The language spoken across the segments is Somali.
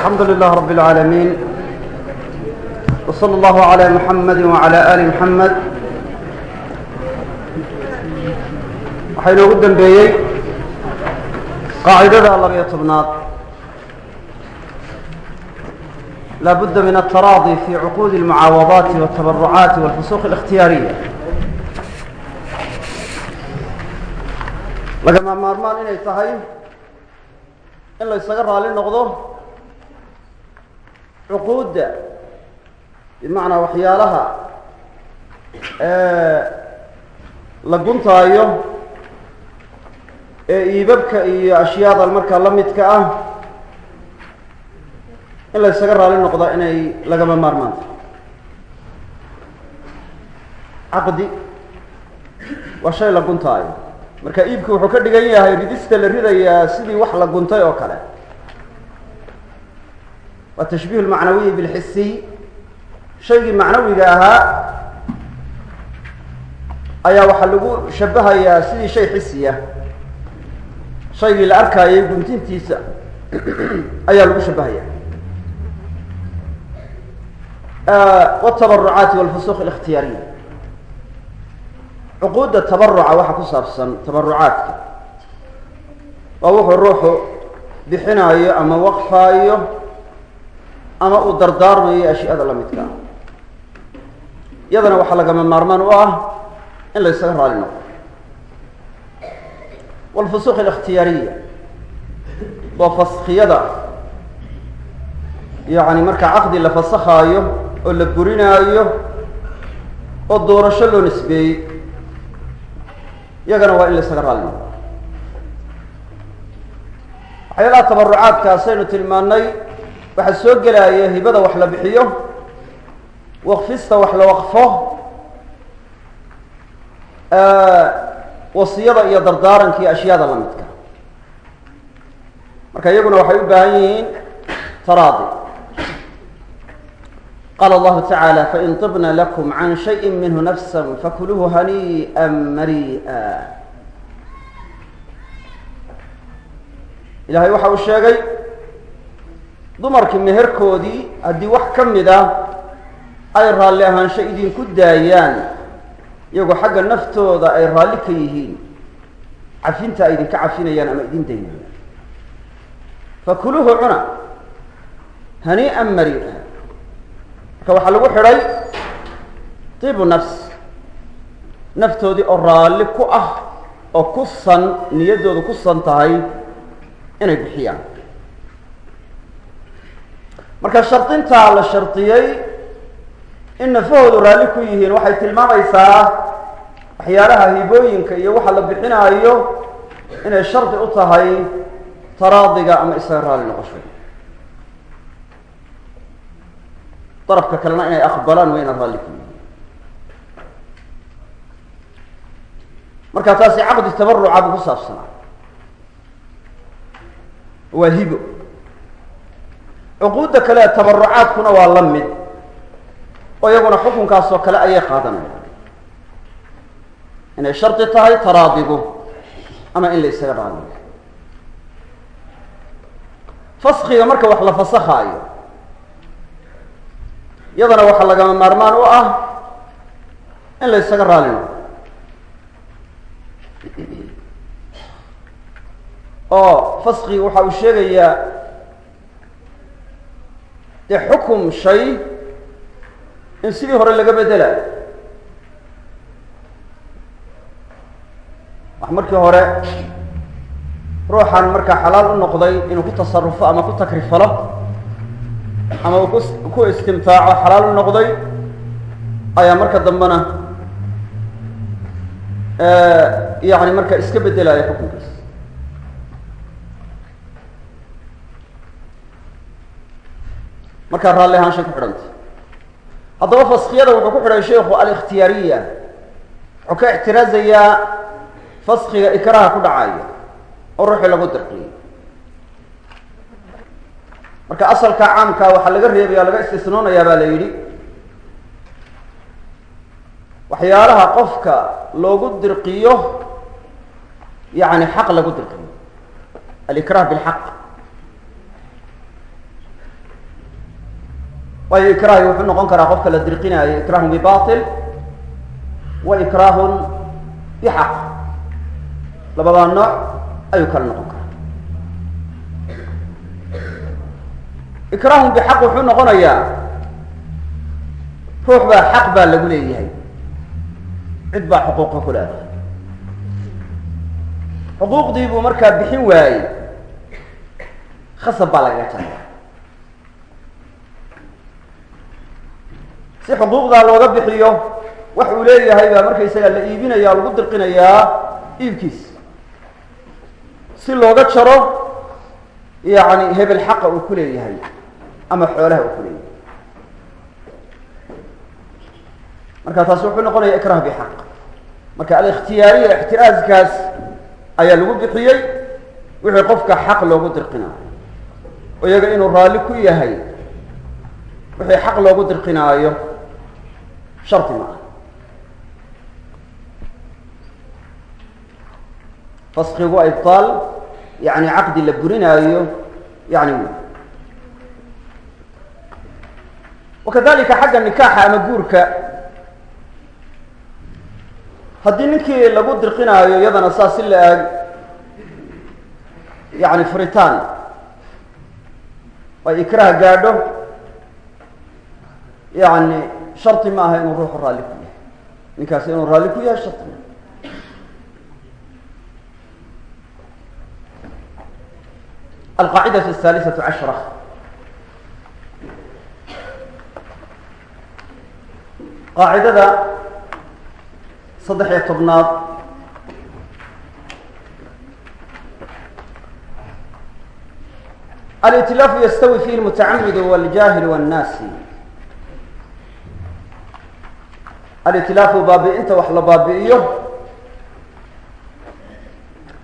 الحمد لله رب العالمين وصلى الله على محمد وعلى آل محمد waxaa inoogu dembeeyey qaacidada labayo tobnaad laa budda min altaraadi fi cuquudi اlmucaawadaati wاtabarucaati wاlfusuuq الاkhtiyaariya lagama maarmaan inay tahay in la ysaga raali noqdo cuquudda bimacnaa waxyaalaha la guntaayo ee iibabka iyo ashyaada markaa la midka ah in la ysaga raali noqdo inay lagama maarmaan tahay. Caqdi waa shay la guntaayo. Marka iibku wuxuu ka dhigan yahay ridista la ridayaa sidii wax la guntay oo kale waa tashbiih lmacnawiyi bilxisiy shaygii macnawiga ahaa ayaa waxaa lagu shabahayaa sidii shay xisiya shaygii la arkaayay guntintiisa ayaa lagu shabahaya watabarucaati walfusuuq اlاkhtiyaariya cuquudda tabaruca waxaa ku saabsan tabarucaadka waa wuxuu ruuxu bixinaayo ama waqfaayo ama uu dardaarmayo ashyaada la midka. Iyadana waxaa lagama maarmaan u ah in la ysaga raali noqo walfusuuq alikhtiyaariya waa faskiyada yacni marka caqdi la fasakhaayo oo la gurinaayo oo doorasho loo nisbeeyey iyagana waa in la ysaga raali noqo waxyaalaha tabarucaadkaasaynu tilmaanay waxaa soo gelaya hibada wax la bixiyo waqfista wax la waqfo wasiyada iyo dardaaranka iyo ashyaada la midka. Marka iyaguna waxay u baahan yihiin taraadi. Qaala allahu tacaala fain طibna lakum can shayi minhu nafsa fakuluuhu haniiئa marii'a ilahay waxa uu sheegay dumarkii meherkoodii haddii wax ka mid a ay raalli ahaansho idinku daayaan iyagoo xagga naftooda ay raalli ka yihiin cafinta ay idinka cafinayaan ama idin daynayaan. Fakuluuhu cuna hanii'an marii'a marka waxaa lagu xidhay tibu nafs naftoodii oo raalli ku ah oo ku san niyaddooda ku san tahay inay bixiyaan marka shardintaa la shardiyey in nafahoodu raalli ku yihiin waxay tilmaamaysaa waxyaalaha hibooyinka iyo waxa la bixinaayo inay shardi u tahay taraadiga ama isaga raalli noqosho. Darafka kalena inay aqbalaan waa raalli ku yihiin. Marka taasi caqdi tabaruca buu ku saabsanaa. Waa hibo cuquudda kale tabarucaadkuna waa la mid oo iyaguna xukunkaas oo kale ayay qaadanayaan. Inay shardi tahay taraadigu ama in la isaga faskiga marka wax la fasakhaayo iyadana waxaa lagama maarmaan u ah in la isaga raali noqdo oo faskiga waxa uu sheegayaa dee xukum shay in sidii hore laga bedelayo wax markii hore ruuxan markaa xalaal u noqday inuu ku tasarufo ama ku takrifalo ama uu ku istimtaaco xalaal u noqday ayaa marka dambena yani marka iska bedelaya xukunkiis markaa raalli ahaanshay ku xidhantay. Haddaba faskiyada wuxuu ku xidhay sheikhu alikhtiyaariya. Wuxuu ka ixtiraazayaa faskiga ikraha ku dhacaya oo ruuxii lagu dirqiyay marka asalka caamka waxaa laga reebaya laga istisnoonayaa baa la yidhi waxyaalaha qofka loogu dirqiyo yani xaq lagu dirqiyo alikrah bilxaq waayo ikraahi wuxuu noqon karaa qofka la dirqinaayo. Ikraahun bibatil wa ikraahun bixaq labadaa nooc ayuu kala noqon karaa. Ikraahun bixaq wuxuu noqonayaa ruux baa xaq baa lagu leeyahay. Cid baa xuquuqa ku leedahay. Xuquuqdii buu markaa bixin waayey. Khasab baa lagaga jaraya si xuquuqdaa looga bixiyo wax uu leeyahay baa markaysaga la iibinaya lagu dirqinayaa iibkiis. Si looga jaro yacni hebel xaqa uu ku leeyahay ama xoolaha uu ku leeyahay. Marka taasi wuxuu noqonaya ikrah bixaq marka alikhtiyaariya ixtiraaskaas ayaa lagu bixiyey wixii qofka xaq loogu dirqinaayo. Iyaga inuu raalli ku yahay wixii xaq loogu dirqinaayo shardi ma ah ibtaal yani caqdi la burinaayo yani wakadalika xagga nikaaxa ama guurka haddii ninkii lagu dirqinaayo iyadana saas si la ag yani furitaan ay ikraha gaadho yani shardi maaha inuu ruuxu raalli ku yahay. Ninkaasi inuu raalli ku yahay shardi maaha. Alqaacidatu ahaalisatu cashra. Qaacidada saddex iyo tobnaad. Altilaafu yastawi fihi lmutacamidu wاljahilu wاnnaasi alitlaafu baabi'inta wax la baabi'iyo.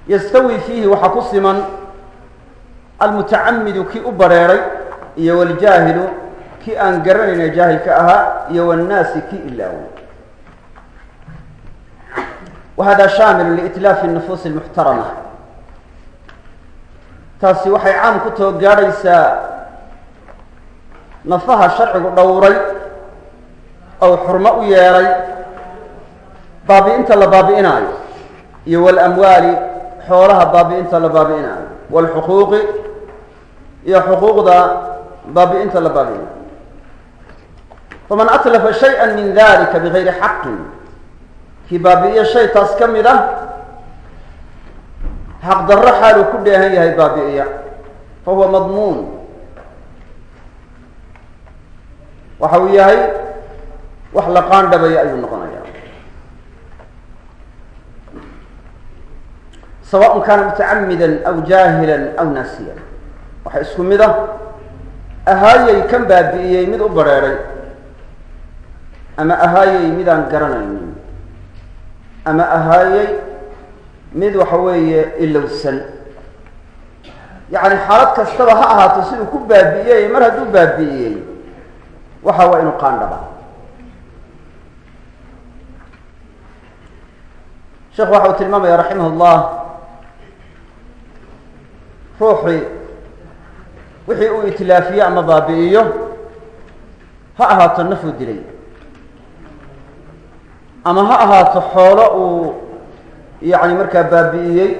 Yastawi fiihi waxaa ku siman almutacamidu kii u bareeray iyo waljaahilu kii aan garanayna jaahilka ahaa iyo wاnnaasi kii ilaaway. Wahada shaamilu liitlaafi nufuusi lmuxtarama taasi waxay caam ku too gaadhaysaa nafaha sharcigu dhowray ou xurmo u yeelay baabi'inta la baabi'inaayo iyo walamwaali xoolaha baabi'inta la baabi'inaayo waalxuquuqi iyo xuquuqda baabi'inta la baabi'inayo faman atlafa shayئa min dalika bigayri xaqin kii baabi'iyo shay taas ka mid ah xaq darro xaaluu ku dheehan yahay baabi'iya fa huwa madmuun. Waxa uu yahay wax la qaandhabaya ayuu noqonaya sawaء kana mutacamida aw jahila aw naasiya waxa isku mid ah ahaayey kan baabi'iyey mid u bareeray ama ahaayey midaan garanaynin ama ahaayey mid waxa weeye ilowsan. Yacni xaalad kastaba ha ahaato siduu ku baabi'iyey mar hadduu baabi'iyey waxa waa inuu qaandhaba sheekhu waxa uu tilmaamaya raximah llah ruuxii wixii uu itlaafiyo ama baabi'iyo ha ahaato nafuu dilay. Ama ha ahaato xoolo uu yacni markaa baabi'iyey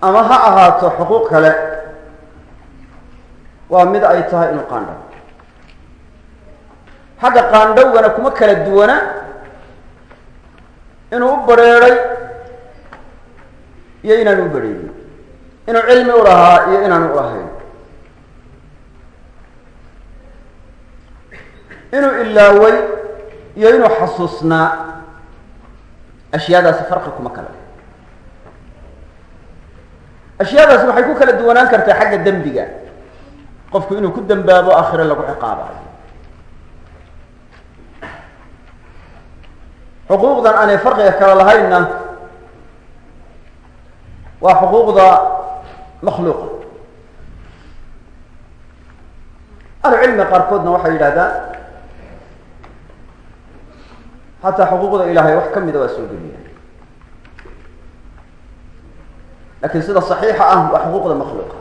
ama ha ahaato xuquuq kale waa mid ay tahay inuu qaandhawo xagga qaandhowgana kuma kala duwana inuu u bareeray iyo inaanu u bareerin inuu cilmi u lahaa iyo inaanu u ahayn. Inuu ilaaway iyo inuu xasuusnaa ashyaadaasi farqi kuma kala ashyaadaasi waxay ku kala duwanaan kartaa xagga dembiga. Qofku inuu ku dembaabo aakhire lagu ciqaabayo xuquuqdan aanay farqiga kala lahaynna waa xuquuqda makhluuqa. Ahlucilmiga qaarkoodna waxay yidhahdaan xataa xuquuqda ilahay wax ka mida waa soo geliya laakiin sida صaxiixa ah waa xuquuqda makhluuqa.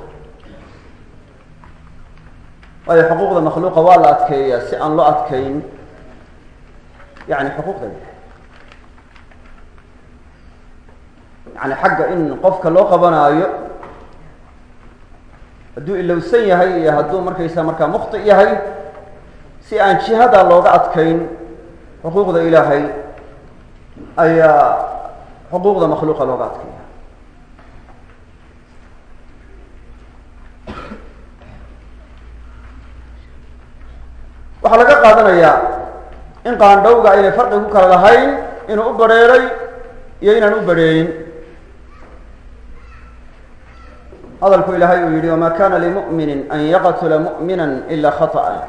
Waayo xuquuqda makhluuqa waa la adkeeyaa si aan loo adkeyn yani xuquuqda yani xagga in qofka loo qabanaayo hadduu ilowsan yahay iyo hadduu markaysa markaa mukhti yahay si aan jihada looga adkayn xuquuqda ilaahay ayaa xuquuqda makhluuqa looga adkeeya. Waxaa laga qaadanayaa in qaandhowga aynay farqi ku kala lahayn inuu u badrheeray iyo inaan u badrheerin hadalku ilaahay uu yihi wma kana limuؤmini an yaqtula muؤmina ila khaطأa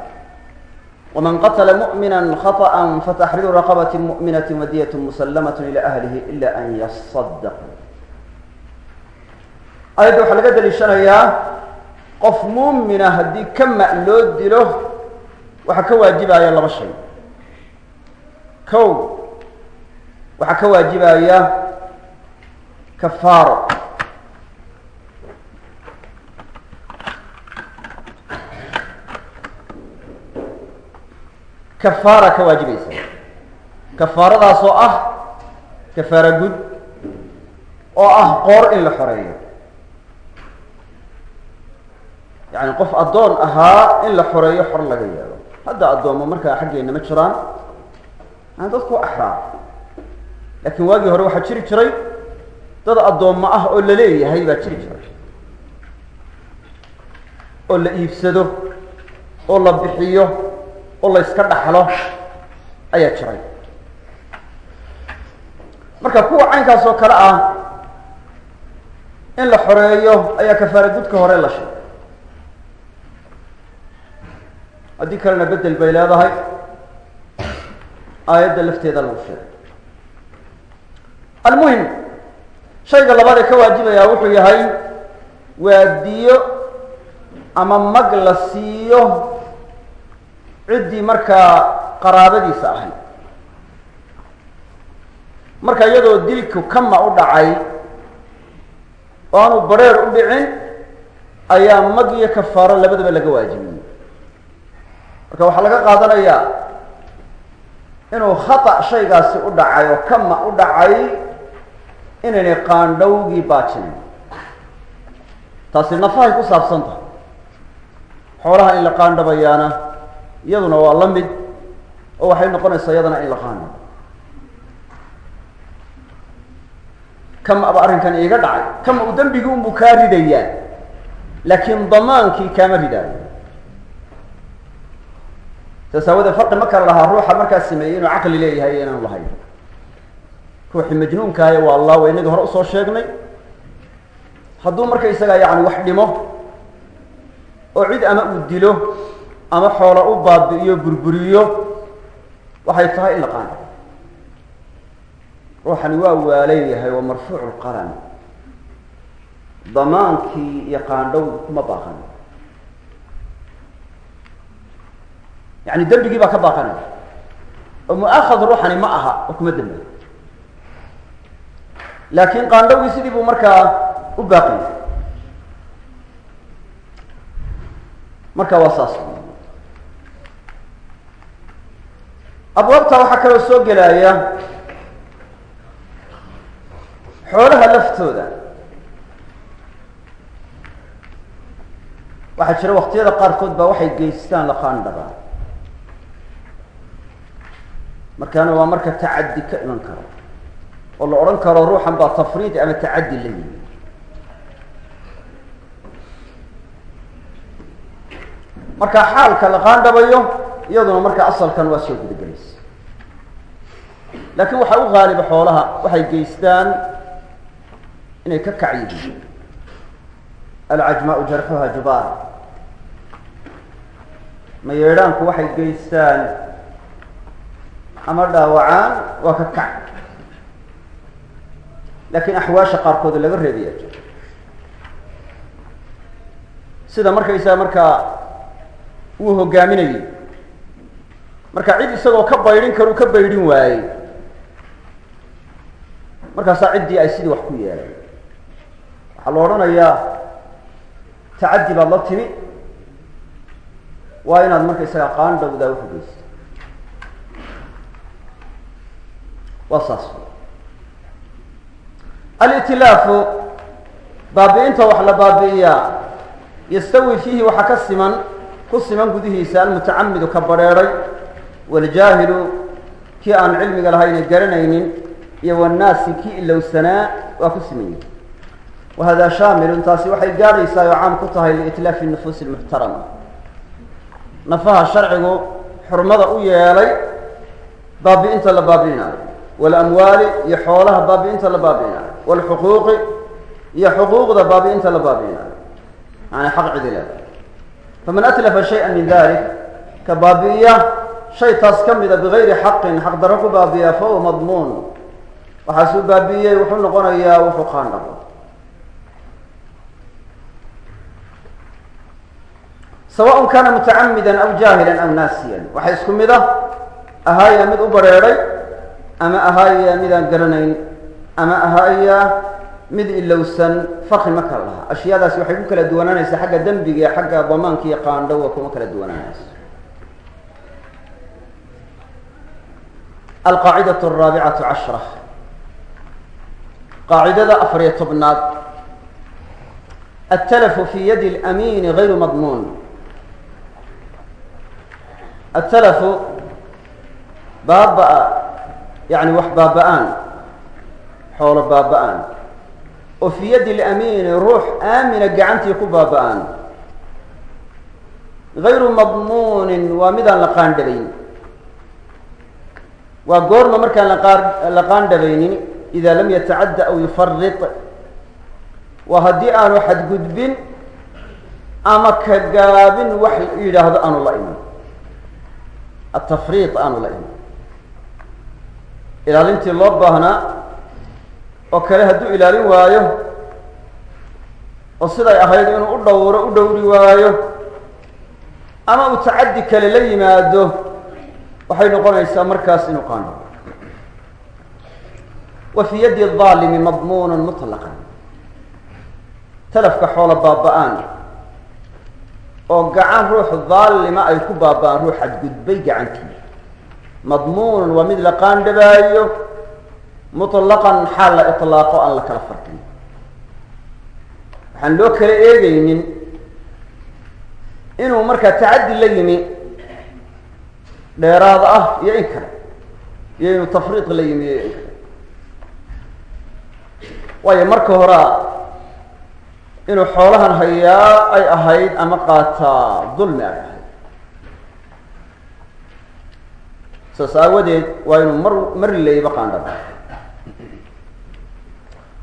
wman qatla muؤmina khaطأa fataxriiru raqabaة muؤminaة wadiyaة muslamaة ilى ahlihi ila an yaصadaquu ayadda waxaa laga daliishanayaa qof muumina haddii kama loo dilo waxaa ka waajibaya laba shay kow waxaa ka waajibaya kafaaro Kafaara ka waajibaysa kafaaradaas oo ah kafaara gud oo ah qoor in la xoreeyo. Yani qof addoon ahaa in la xoreeyo xor laga yeelo. Hadda addoommo markaa xaggeena ma jiraan aan dadku axraar laakiin waagii hore waxaa jiri jiray dad addoommo ah oo la leeyahay baa jiri jiray. Oo la iibsado oo la bixiyo oo la yska dhaxlo ayaa jiray. Marka kuwa caynkaas oo kale ah in la xoreeyo ayaa kafaara gudka hore la sheegay. Haddii kalena bedel bay leedahay aayadda lafteeda lagu sheegay. Almuhim shayga labaad ee ka waajibaya wuxuu yahay waa diyo ama mag la siiyo ciddii markaa qaraabadiisa ahayd marka iyadoo dilku kama u dhacay oo aanu bareer u dhicin ayaa mag iyo kafaaro labadaba laga waajibiyey. Marka waxaa laga qaadanayaa inuu khata shaygaasi u dhacay oo kama u dhacay inaynay qaandhowgii baajinin. Taasi nafahay ku saabsan tahay. Xoolaha in la qaandhabayaana iyaduna waa la mid oo waxay noqonaysaa iyadana in la qaandhabo kama aba arrinkan iiga dhacay kama uu dembigii unbuu kaa ridayaa laakiin damaankii kaama ridaayo. Saas aawadee farqi ma kala lahaa ruuxa markaa sameeyey inuu caqli leeyahay inaanu lahayn. Ruuxii majnuunkaayo waa allah wa inagii hore u soo sheegnay. Hadduu marka isagaa yani wax dhimo oo cid ama uu dilo ama xoolo u baabi'iyo burburiyo waxay tahay in la qaano ruuxani waa waaleeyahay waa marfuucu lqalam damaankii iyo qaandhowgi kuma baaqan. Yani dembigii baa ka baaqanaya oo mu'akhad ruuxani ma aha oo kuma dembay laakiin qaandhowgii sidii buu markaa u baaqiyay marka waa saas abwaabta waxaa kaloo soo gelaya xoolaha laftooda. Waxaa jira waqtiyada qaarkood baa waxay geystaan la qaandhabaa markaana waa marka tacaddi ka iman karo oo la odhan karo ruuxan baa tafriid ama tacaddi la yimi. Marka xaalka la qaandhabayo iyaduna marka asalkan waa soo gudagelaysa laakiin waxaa u haaliba xoolaha waxay geystaan inay ka kac yihiin alcajmaau jarxuha jubaar mayeedhaanku waxay geystaan ama dhaawacaan waa ka kac. Laakiin axwaasha qaarkood laga reebaya sida markaysaa markaa wuu hogaaminayay marka cid isagoo ka baydhin karuu ka baydhin waayey. Markaasaa ciddii ay sidii wax ku yeelay waxaa la odhanayaa tacaddi baad la timi waa inaad markaysaga qaandhowdaa uxugeysto waa saas. Alitilaafu baabi'inta wax la baabi'iyaa yastawi fiihi waxaa ka siman ku siman gudihiisa almutacamidu ka badrheeray waljaahilu kii aan cilmiga lahayna garanaynin iyo wannaasi kii ilowsanaa waa ku siman yihi wahada shaamilun taasi waxay gaadhaysaa oo caam ku tahay liitlaafi nufuusi lmuxtarama nafaha sharcigu xurmada u yeelay baabi'inta la baabi'inaayo walamwaali iyo xoolaha baabi'inta la baabi'inaayo waalxuquuqi iyo xuquuqda baabi'inta la baabi'inaayo yani xaq cidi leedahay faman atlafa shaya min dalik ka baabi'iya shay taas ka mida bigayri xaqin xaq darro ku baabi'iya fahuwa madmuun. Waxaasuu baabi'iyey wuxuu noqonayaa wuxuu qaandhabo sawaء kana mutacamida aw jahila aw naasiya waxay isku mid ah ahaaya mid u bareeray ama ahaaya midaan garanayn ama ahaaya mid ilowsan farqi ma kala laha ashyaadaasi waxay ku kala duwanaanaysaa xagga dembiga xagga damaanka iyo qaandhowa kuma kala duwanaanayso alqaacida alraabicatu cashra qaacidada afariyo tobnaad altalafu fi yadi اlamiini gayru madmuun atalafu baaba-a yani wax baaba-aan xoolo baaba-aan oo fii yadi اlamiini ruux aamina gacantii ku baaba-aan gayru madmuunin waa midaan la qaandhabayn waa goorma markaan la qaandhabaynin ida lam yatacadda aw yufarid waa haddii aanu xadgudbin ama ka gaabin wax yidhaahdo aanu la iman. Atafriid aanu la iman. Ilaalintii loo baahnaa oo kale hadduu ilaalin waayo oo siday ahayd inuu u dhowro u dhowri waayo ama uu tacaddi kale la yimaado waxay noqonaysaa markaas inuu qaano wa fii yaddi الظaalimi madmuun muطlaqan talafka xoolo baaba-aan oo gacan ruux daalima ay ku baaba-aan ruux xadgudbay gacantii madmuun waa mid la qaandhabaayo muطlaqan xaal la iطlaaqo aan la kala farqin waxaan loo kala eegaynin inuu markaa tacaddi la yimi dheeraad ah iyo in kale. Iyo inuu tafriiq la yimi iyo in kale. Waayo marka horea inuu xoolahan hayaa ay ahayd ama qaataa dulmi ay ahayd. Saas aawadeed waa inuu mar mar leyba qaandhaba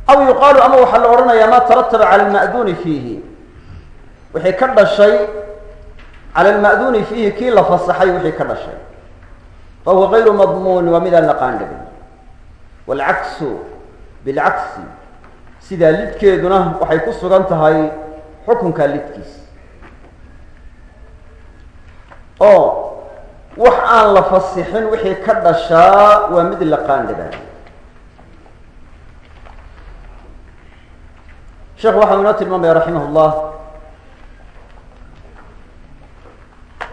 aw yuqaalu ama waxaa la odhanayaa ma tarataba cala alma'duuni fiihi. Wixii ka dhashay cala alma'duuni fiihi kii la fasaxay wixii ka dhashay fa huwa gayru madmuun waa midaan la qaandhabin waalcaksu bilcagsi sidaa lidkeeduna waxay ku sugan tahay xukunkaa lidkiisa oo wax aan la fasixin wixii ka dhashaa waa mid la qaandhabaa sheekhu waxau inoo tilmaamaya raximah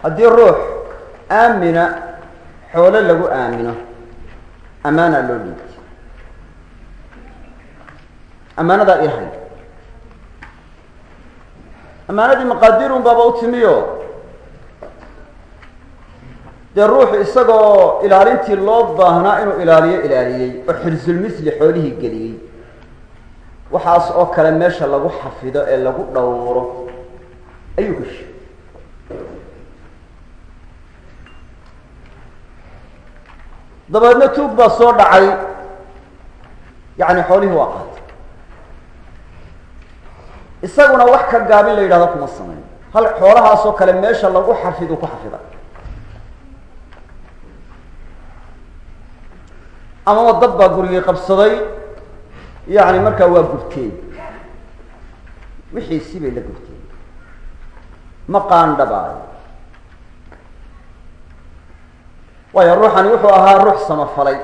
haddii ruux aamina xoolo lagu aamino amaana loo dhiibay amaanadaa ilahay amaanadii maqaadirun baaba u timiyo. Dee ruuxu isagoo ilaalintii loo baahnaa inuu ilaaliyo ilaaliyey oo xirsulmisli xoolihii geliyey. Waxaas oo kale meesha lagu xafido ee lagu dhowro. Ayuu gashay dabeedna tuug baa soo dhacay. Yacni xoolihii waa qaatay. Isaguna wax ka gaabin la yidhahdo kuma samayn. Hal xoolahaasoo kale meesha lagu xafidu ku xafida. Amaba dad baa gurigii qabsaday? Yacni markaa waa gubteen wixiisii bay la gubteen ma qaandhabaayo waayo ruuxani wuxuu ahaa ruux samafalay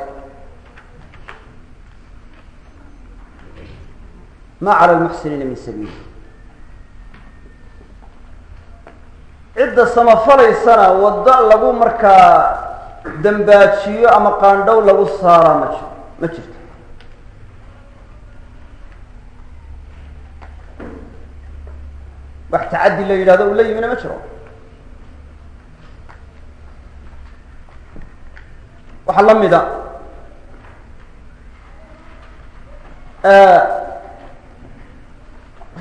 ma cala lmuxsiniina min sabiil. Cidda samafalaysana waddo lagu markaa dambaajiyo ama qaandhow lagu saaraa ma jiro ma jirto. Wax tacaddi la yidhahdo uu la yimina ma jiro waxaa la mida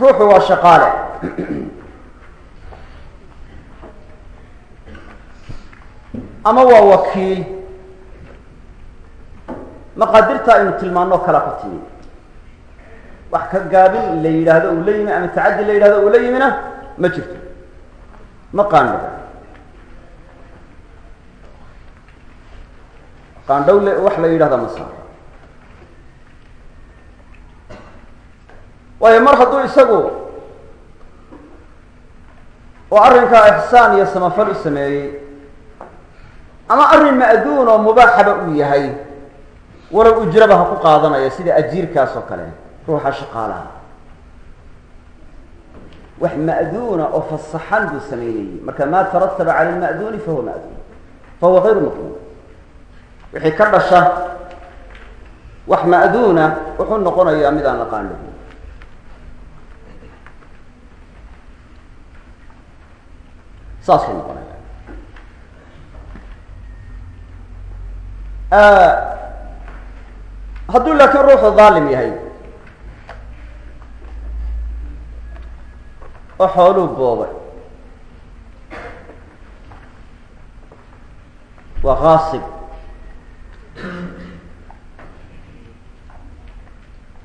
ruuxu waa shaqaale. Ama waa wakiil. Maqaadirta aynu tilmaanoo kala ku timi wax ka gaabin la yidhaahdo uu la yimi ama tacaddi la yidhahdo uu la yimina ma jirto. Ma qaandhow qaandhow le wax la yidhahda ma saaro waayo mar hadduu isagu oo arrinkaa ixsaan iyo samafal u sameeyey ama arrin ma'duun oo mubaaxaba uu yahay walow ujraba ha ku qaadanaya sida ajiirkaas oo kale ruuxa shaqaalaha. Wax ma'duuna oo fasaxan buu samaynayey marka maa tarataba cala lma'duuni fahuwa ma'duun fahuwa hayru maqbuul wixii ka dhasha wax ma'duuna wuxuu noqonayaa mid aan la qaandhigin saasuu noqonaya hadduu laakiin ruuxu dhaalim yahay oo xooluu boobay waa kaasib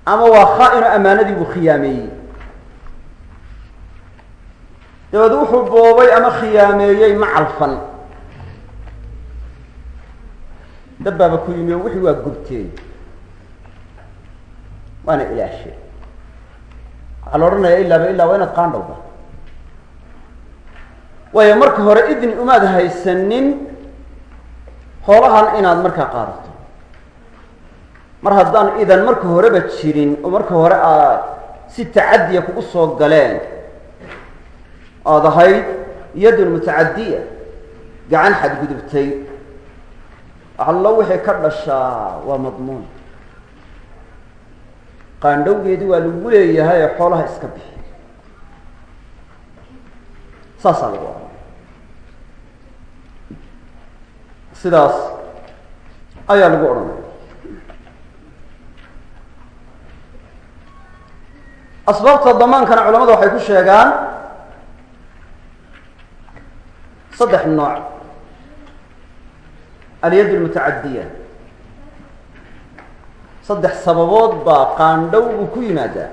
ama waa khaa-ino ammaanadii buu khiyaameeyey. Dabeed wuxuu boobay ama khiyaameeyey ma calfan dabbaaba ku yimi wixii waa gubteen waana ilaashe. Waxaa la odhanaya ilaaba ilaa waa inaad qaandhowda waayo marka hore idni umaad haysanin xoolahan inaad markaa qaadato mar haddaan idan marka horeba jirin oo marka hore aad si tacadiya kugu soo galeen ood ahayd yadun mutacadiya gacan xadgudubtay allo wixii ka dhashaa waa madmuun. Qaandhowgeedii waa lagu leeyahay ee xoolaha iska bixi. Saasaa lagu oranaya sidaas ayaa lagu odhanaya asbaabta damaankana culamada waxay ku sheegaan saddex nooc. Alyad lmutacadiya saddex sababood baa qaandhow uu ku yimaadaa.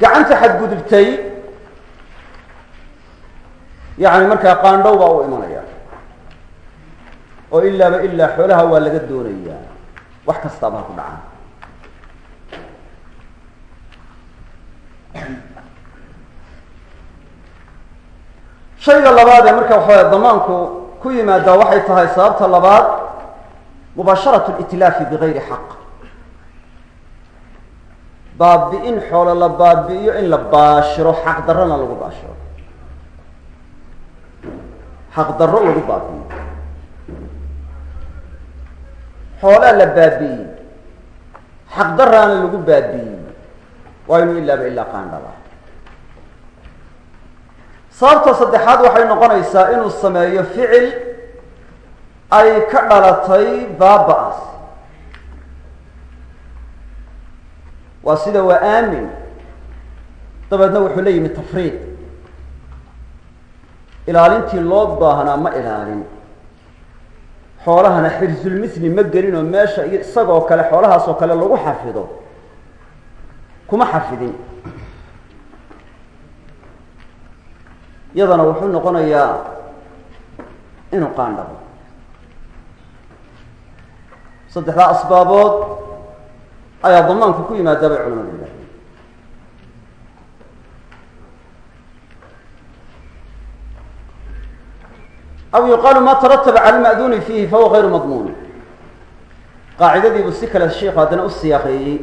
Gacanta xadgudubtay yani markaa qaandhow baa u imanaya oo ilaaba ilaa xoolaha waa laga doonaya wax kastaaba ha ku dhacaan. Shayga labaad ee marka waxawaya damaanku ku yimaadaa waxay tahay sababta labaad mubaasharat litlaafi bigayri xaq. Baabi'in xoolo la baabi'iyo in la baashiro xaq darrona lagu baashiro. Xaq darro lagu baabi'iyo xoolaa la baabi'iyey xaq daraana lagu baabi'iyey waa inuu ilaaba ilaa qaandhala sababta saddexaad waxay noqonaysaa inuu sameeyo ficil ay ka dhalatay baaba-as. Waa sida waa aamin. Dabeedna wuxuu la yimi tafriid. Ilaalintii loo baahnaa ma ilaalin xoolahana xirsulmisli ma gelin oo meesha isagoo kale xoolahaas oo kale lagu xafido. Kuma xafidin. Iyadana wuxuu noqonayaa inuu qaandhabo. Saddexdaa asbaabood ayaa damaanku ku yimaadaa bay culamadu yidhahdeen aw yuqaalu ma tarataba cala lma'duuni fiihi fahuwa gayru madmuun qaacidadiibuu si kale sheikhu haddana u siyaaqeeyey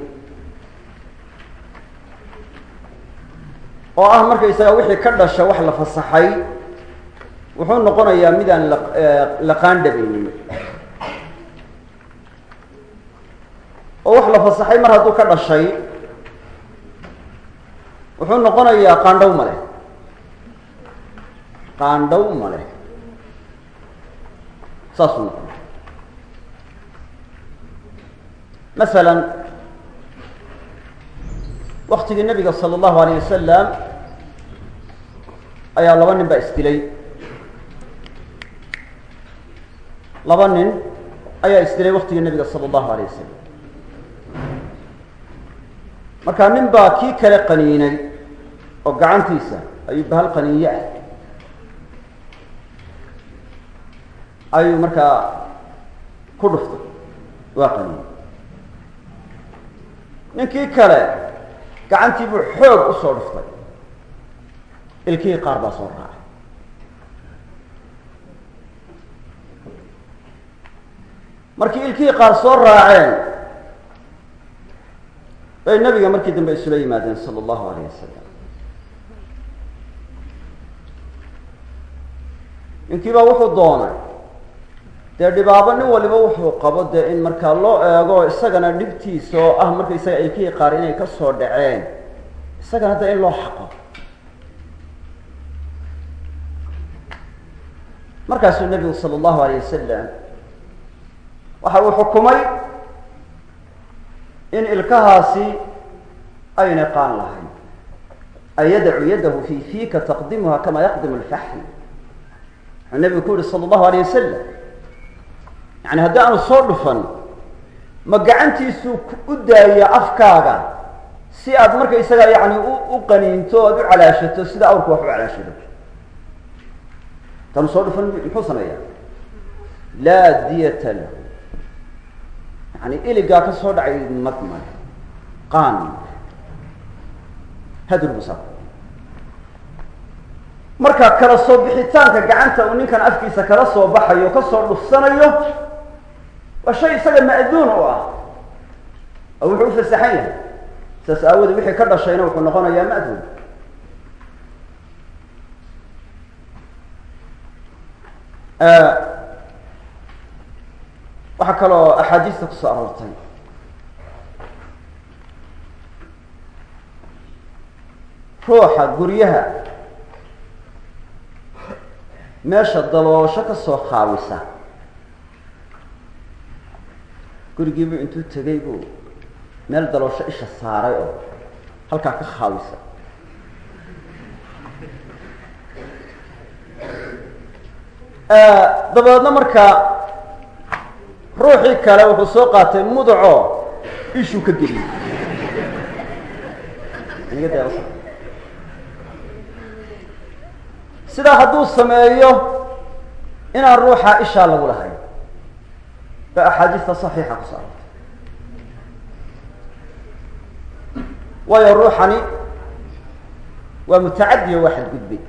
oo ah markaysaga wixii ka dhasha wax la fasaxay wuxuu noqonayaa midaan la qaandhabaynin oo wax la fasaxay mar hadduu ka dhashay wuxuu noqonayaa qaandhow ma leh qaandhow ma saasuu noqonaya masalan waktigii nabiga sala allahu alayh wasalam ayaa laba nin baa isdilay. Laba nin ayaa isdilay waktigii nabiga sala allahu alayh wasalam markaa nin baa kii kale qaniinay oo gacantiisa ayuu bahal qaniinye ah ayuu markaa ku dhuftay. Waa qaniinay ninkii kale gacantii buu xoog u soo dhuftay. Ilkihii qaar baa soo raacay. Markii ilkihii qaar soo raaceen bay nabiga markii dambe isula yimaadeen sala allahu alayh wasalam ninkii baa wuxuu doonay dee dhibaabo nin waliba wuxuu qabo dee in markaa loo eego isagana dhibtiisa oo ah marka isaga ilkihii qaar inay ka soo dhaceen. Isagana dee in loo xaqo. Markaasuu nebigu sala allahu alayh wasalam waxa uu xukumay in ilkahaasi ayna qaan lahayn. Ay yadacu yadahu fi fiika taqdimuha kama yaqdimu lfaxl wuxuu nebigu ku yihi sala allahu alayh wasalam yani haddii aanu soo dhufan ma gacantiisuu u daaya afkaaga? Si aad marka isaga yani u qaniinto aad u calaashato sida awrku wax u calaashado taanu soo dhufan muxuu sameeyaa? Laa diyata lahu. Yani iligaa ka soo dhacay mag male qaan. Hadurbusa marka kala soo bixitaanka gacanta uu ninkan afkiisa kala soo baxayo o ka soo dhufsanayo waa shay isaga ma'duun u ah. Oo wuxuu u fasaxan yahay. Saas aawoodee wixii ka dhashayna wuxuu noqonayaa ma'duun. Waxaa kaloo axaadiista ku soo aroortay. Ruuxa guryaha meesha daloosho ka soo khaawisa gurigiibuu intuu tegay buu meel daloosho isha saaray oo halkaa ka khaawisa. Dabeedna markaa ruuxii kale wuxuu soo qaatay mudaco ishuu ka geliyey. Sidaa hadduu sameeyo inaan ruuxa ishaa lagu lahayn ba axaadiista saxiixa ku saartay waayo ruuxani waa mutacadiyo waa xadgudbay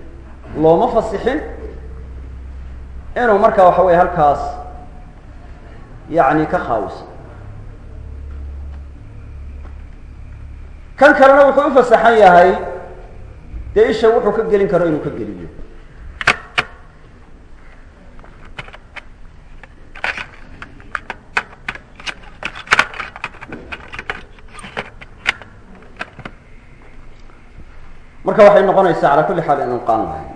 looma fasixin inuu marka waxa weye halkaas yani ka khaawiso kan kalena wuxuu u fasaxan yahay dee isha wuxuu ka gelin karo inuu ka geliyo marka waxay noqonaysaa calaa kulli xaal inaan qaan lahayn.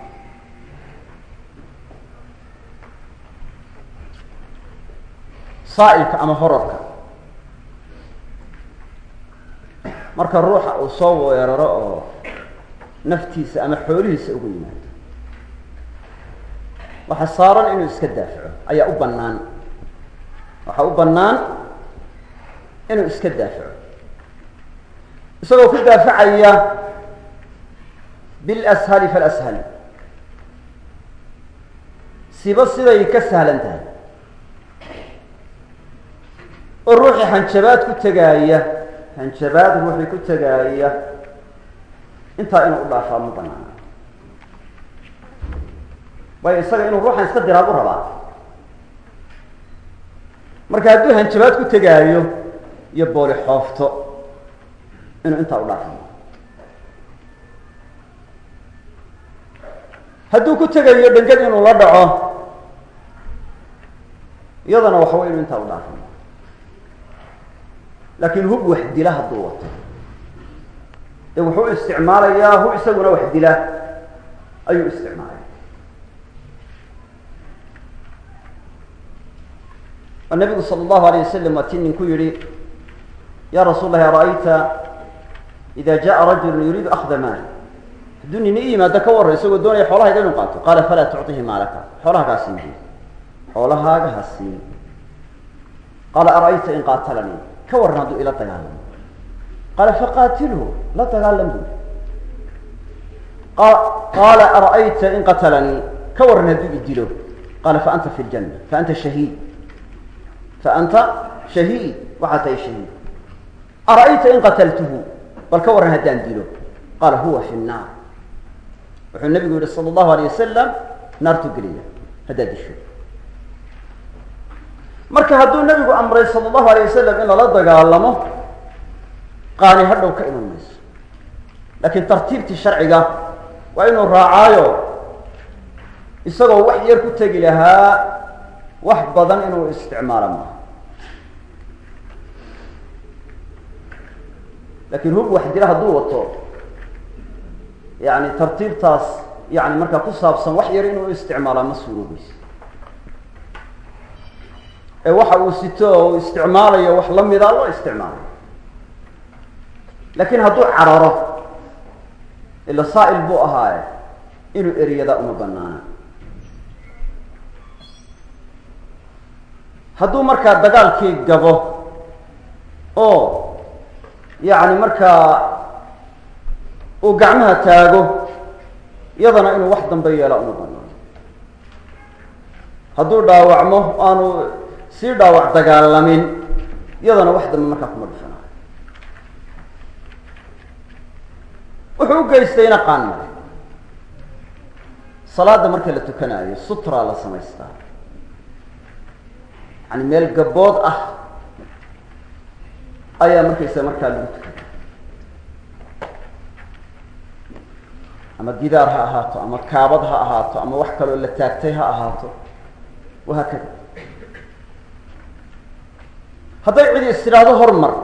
Saa'ilka ama horarka marka ruuxa uu soo weeraro oo naftiisa ama xoolihiisa ugu yimaado waxa saaran inuu iska daafaco ayaa u bannaan. Waxaa u bannaan inuu iska daafaco. Isagoo ku daafacaya bilashali falashal siba siday ka sahlan tahay oo ruuxii hanjabaad ku tegaaya hanjabaad ruuxii ku tegaaya intaa inuu u dhaafaa ma banaana waayo isaga inuu ruuxan iska diraabu rabaa marka hadduu hanjabaad ku tegaayo iyo booli xoofto inuu intaa u dhaafa hadduu ku tegayo dhengad inuu la dhaco iyadana waxa wey inu intaa u dhaafo laakiin hub wax dila hadduu wato. Dee wuxuu isticmaalayaa hub isaguna wax dila ayuu isticmaalaya oo nabigu sala allahu alayh wasalam waa ti nin ku yihi ya rasuul lahi ara-ayta ida jaءa rajulu yuriidu akhda maali hadduu nin i yimaado ka warran isagoo doonaya xoolahayga inuu qaato. Qaala falaa tucطihi maalaka. Xoolaha kaa siin bu xoolahaaga ha siin. Qaala ara-ayta in qaatalanii? Ka warran hadduu ila dagaalamo qaala faqaatilhu la dagaalam bui qaala ara-ayta in qatalanii ka warran hadduu idilo qaala faanta fi ljana faanta shahiid. Faanta shahiid waxaa tahay shahiid. Ara-ayta in qataltuhu bal ka warran haddaan dilo. Qaala huwa fi nnaar wuxuu nabigu yihi sala allahu alayh wasalam naartuu gelaya haddaad disho. Marka hadduu nabigu amray sala allahu alayh wasalam in lala dagaalamo qaani hadhow ka iman mayso. Laakiin tartiibtii sharciga waa inuu raacaayo isagoo wax yar ku tegi lahaa wax badan inuu isticmaalo maaha. Laakiin hub wax dila hadduu wato yani tartiibtaas yani markaa ku saabsan wax yar inuu isticmaalaa ma suuroobayso ee waxa uu sito uu isticmaalayo wax lamida loo isticmaalayo laakiin hadduu cararo ila saa'il buu ahaaye inuu eriyada uma banaana hadduu markaa dagaalkii gabo oo yacni markaa uu gacmaha taago iyadana inuu wax dambe yeela uma banaano hadduu dhaawacmo aanu sii dhaawac dagaalamin iyadana wax dambe markaa kuma dhufanayo wuxuu u geystayna qaan male. Salaada marka la tukanayo sutra la samaystaa. Yani meel gabood ah ayaa markaysa markaa lagu tukana ama gidaar ha ahaato ama kaabad ha ahaato ama wax kaloo la taagtay ha ahaato. Wahaakada hadday cidi is tidhaahdo hormar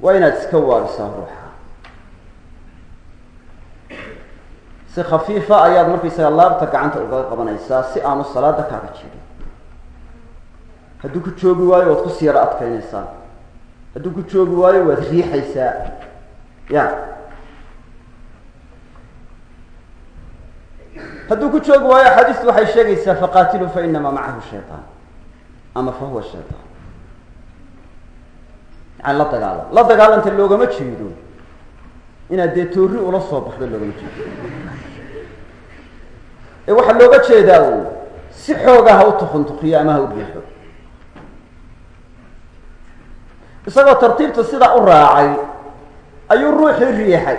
waa inaad iska waabisaa ruuxa. Si khafiifa ayaad markaysaga laabta gacanta ugaga qabanaysaa si aanu salaada kaaga jirin. Hadduu ku joogi waayo waad ku sii yaro adkaynaysaa. Hadduu ku joogi waayo waad riixaysaa. Ya hadduu ku joogi waayo axaadiistu waxay sheegaysaa faqaatilu fa inamaa macahu shayطaan ama fa huwa shayطaan yani la dagaalam la dagaalanta loogama jeedo. Inaad dee toori ula soo baxdo loogama jeedo. Ee waxaa looga jeedaa u si xooga ha u tukuntukiyo ama ha u riixo isagoo tartiibta sidaa u raacay ayuu ruuxii riixay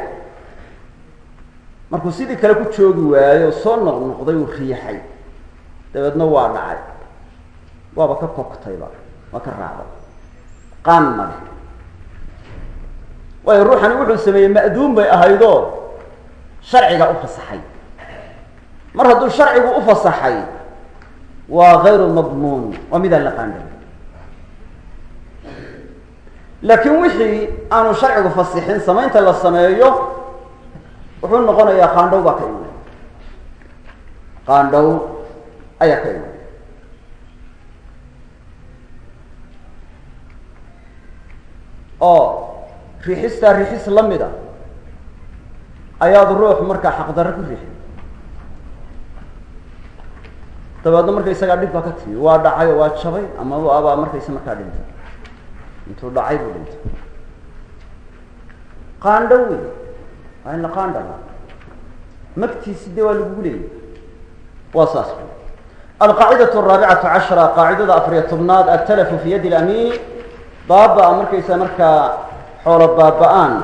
markuu sidii kale ku joogi waayo soo noqnoqday uu riixay. Dabeedna waa dhacay. Waaba ka kogtayba waa ka raacday qaan male waayo ruuxani wuxuu sameeyey ma'duun bay ahaydoo sharciga u fasaxay. Mar hadduu sharcigu u fasaxay waa gayru madmuun waa midaan la qaandhay laakiin wixii aanu sharcigu fasixin samaynta la sameeyo wuxuu noqonayaa qaandhow baa ka imanaya qaandhow ayaa ka imanaya oo riixistaa riixis la mida ayaad ruux markaa xaqdarro ku riixi dabeedna markaysagaa dhib baa ka timi. Waa dhacay waa jabay ama abaa markaysa markaa dhintay. Intuu dhacay buu dhintay. Qaandhow wey waa in la qaandhaba magtiisi de waa lagugu leeyay waa saas. Alqaacidau araabicatu cashara qaacidada afariyo tobnaad altalafu fi yadi lamiin baaba-a markaa xoolo baaba-aan.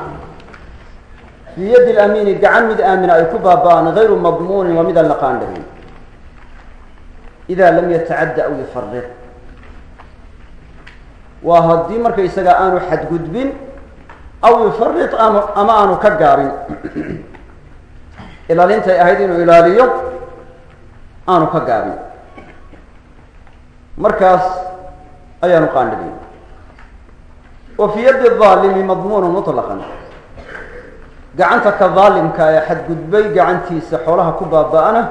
Fii yadi lamiini gacan mid aamina ay ku baaba-aan madmuunin waa midaan la qaandhabin idaa lam yatacadda aw yufariq waa haddii markaysaga aanu xadgudbin aw yufariq ama ama aanu ka gaabin ilaalintay ahayd inuu ilaaliyo aanu ka gaabin markaas ayaanu qaandhigin wa fii yaddi aalimi madmuunu muطlaqan gacanta ka daalimka ee xadgudbay gacantiisa xoolaha ku baaba-ana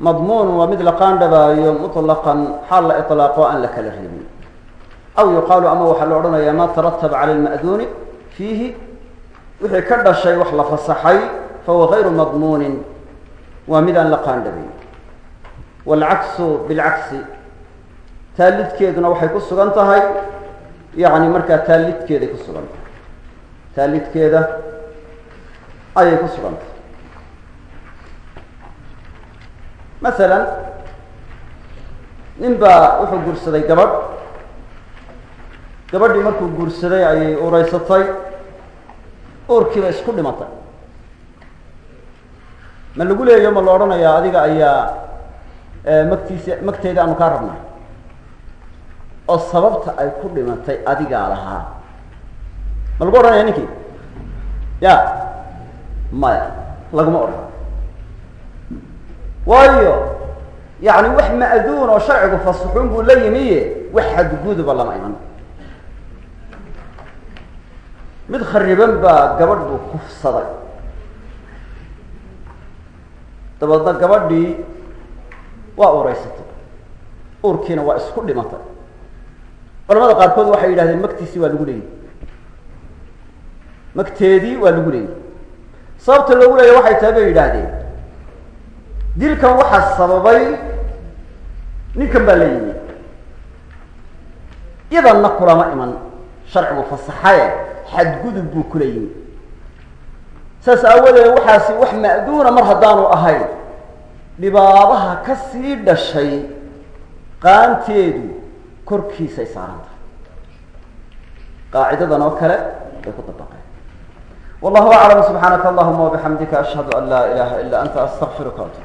madmuunu waa mid la qaandhabaayo muطlaqan xaal la iطlaaqo aan la kala reebin aw yuqaalu ama waxaa la odhanayaa ma tarataba cala lma'duuni fiihi wixii ka dhashay wax la fasaxay fahuwa gayru madmuunin. Waa mid aan la qaandhabayn waalcaksu bilcagsi taalidkeeduna waxay ku sugan tahay yacni markaa taalidkeeday ku sugan tahay. Taalidkeeda ayay ku sugan tahay. Masalan nin baa wuxuu guursaday gabadh gabadhii markuu guursaday ayay ureysatay uurkiiba isku dhimatay. Ma lagu leeyo ma la odhanayaa adiga ayaa magtiisa magteeda aanu kaa rabnaa. Oo sababta ay ku dhimatay adigaa lahaa. Ma lagu odhanaya ninkii? Ya maya laguma odhan. Waayo yacni wax ma'duun oo sharcigu fasaxuun buu la yimiye wax xadguduba lama iman mid khariban baa gabadh kufsaday. Dabeedna gabadhii waa ureysatay uurkiina waa isku dhimatay. Culamada qaarkood waxay yidhahdeen magtiisii waa lagu leeyay. Magteedii waa lagu leeyay. Sababta loogu leeya waxay tahay bay yidhaahdeen dilkan waxaa sababay ninkan baa la yimi idanna kulama iman sharcigu fasaxaye xadgudub buu kula yimi saas aawadeed waxaasi wax ma'duuna mar haddaanu ahayn. Dhibaabaha ka sii dhashay qaanteedu korkiisay saaran tahay qaacidadan oo kale bay ku dabaqeen. Wallahu aclam subxaanaka allahuma wabixamdika ashhadu an laa ilaha ila anta astaqfiruka atub